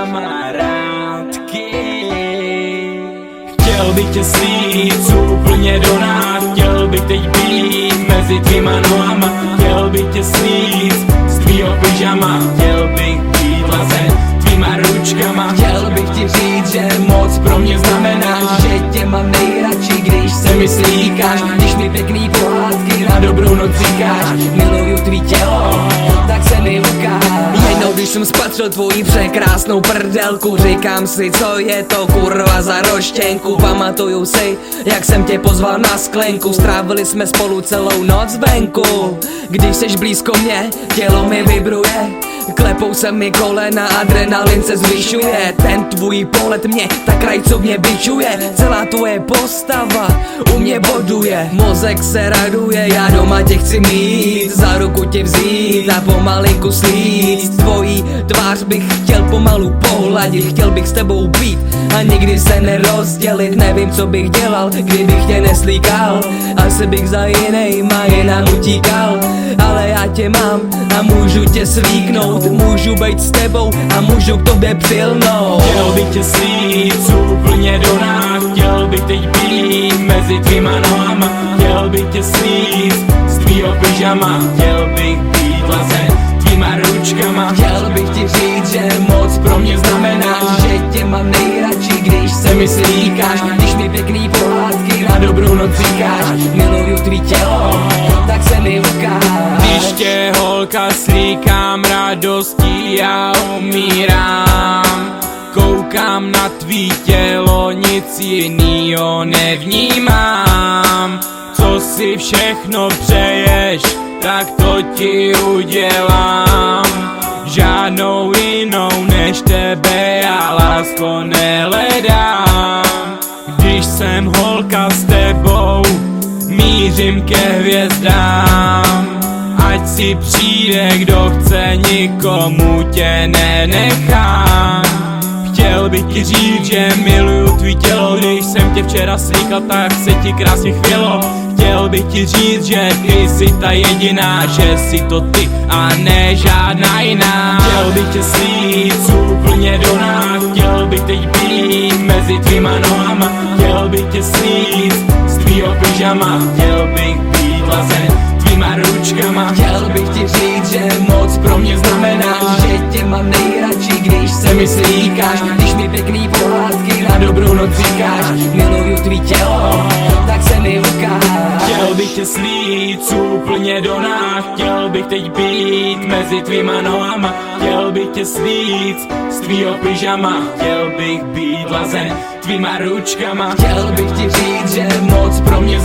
kamarádky. Chtěl bych tě slít úplně do nás Chtěl bych teď být mezi tvýma nohama. Chtěl bych tě slít z tvýho pyžama Chtěl bych být lazen tvýma ručkama. Chtěl bych ti říct, že moc pro mě znamená Že tě mám nejradši, když se mi slíkáš Když mi pěkný pohádky na dobrou noc říkáš Miluju tvý tělo, tak se mi ukáž Jednou když jsem spatřil tvoji překrásnou prdelku Říkám si, co je to kurva za roštěnku. Pamatuju si, jak jsem tě pozval na sklenku. Strávili jsme spolu celou noc venku. Když seš blízko mě, tělo mi vibruje Klepou se mi kolena, adrenalin se zvyšuje. Ten tvůj pohled mě tak krajcovně bičuje. Celá tvoje postava u mě boduje. Mozek se raduje, já doma tě chci mít. Za ruku tě vzít a pomalinku slít. Tvojí tvář bych chtěl pomalu pohladit. Chtěl bych s tebou být a nikdy se nerozdělit. Nevím co bych dělal, kdybych tě neslíkal. Asi bych za jinejma jinam utíkal a můžu tě slíknout Můžu být s tebou a můžu k tobě přilnout. Chtěl bych tě slít úplně do nás Chtěl bych teď být mezi tvýma nohama. Chtěl bych tě slít z tvýho pyžama Chtěl bych být lazen tvýma ručkama. Chtěl bych ti říct, že moc pro mě znamená Že tě mám nejradši, když se mi slíkáš. Když mi pěkný pohádky na dobrou noc říkáš Miluju tvý tělo, tak se mi ukáž holka slíkám radostí já umírám. Koukám na tvý tělo, nic jinýho nevnímám. Co si všechno přeješ, tak to ti udělám. Žádnou jinou než tebe já lásko neledám Když jsem holka s tebou, mířím ke hvězdám Ať si přijde kdo chce, nikomu tě nenechám. Chtěl bych ti říct, že miluju tvý tělo Když jsem tě včera slíkal, tak se ti krásně chvělo. Chtěl bych ti říct, že ty jsi ta jediná Že jsi to ty a ne žádná jiná. Chtěl bych tě slít úplně do nás Chtěl bych teď být mezi tvýma nohama. Chtěl bych tě slít z tvýho pyžama Chtěl bych být lazen mi slíkáš Když mi pěkný pohádky na dobrou noc říkáš Miluju tvý tělo, tak se mi ukáž. Chtěl bych tě slít úplně do nás Chtěl bych teď být mezi tvýma nohama. Chtěl bych tě slít z tvýho pyžama Chtěl bych být lazen tvýma ručkama. Chtěl bych ti říct, že moc pro mě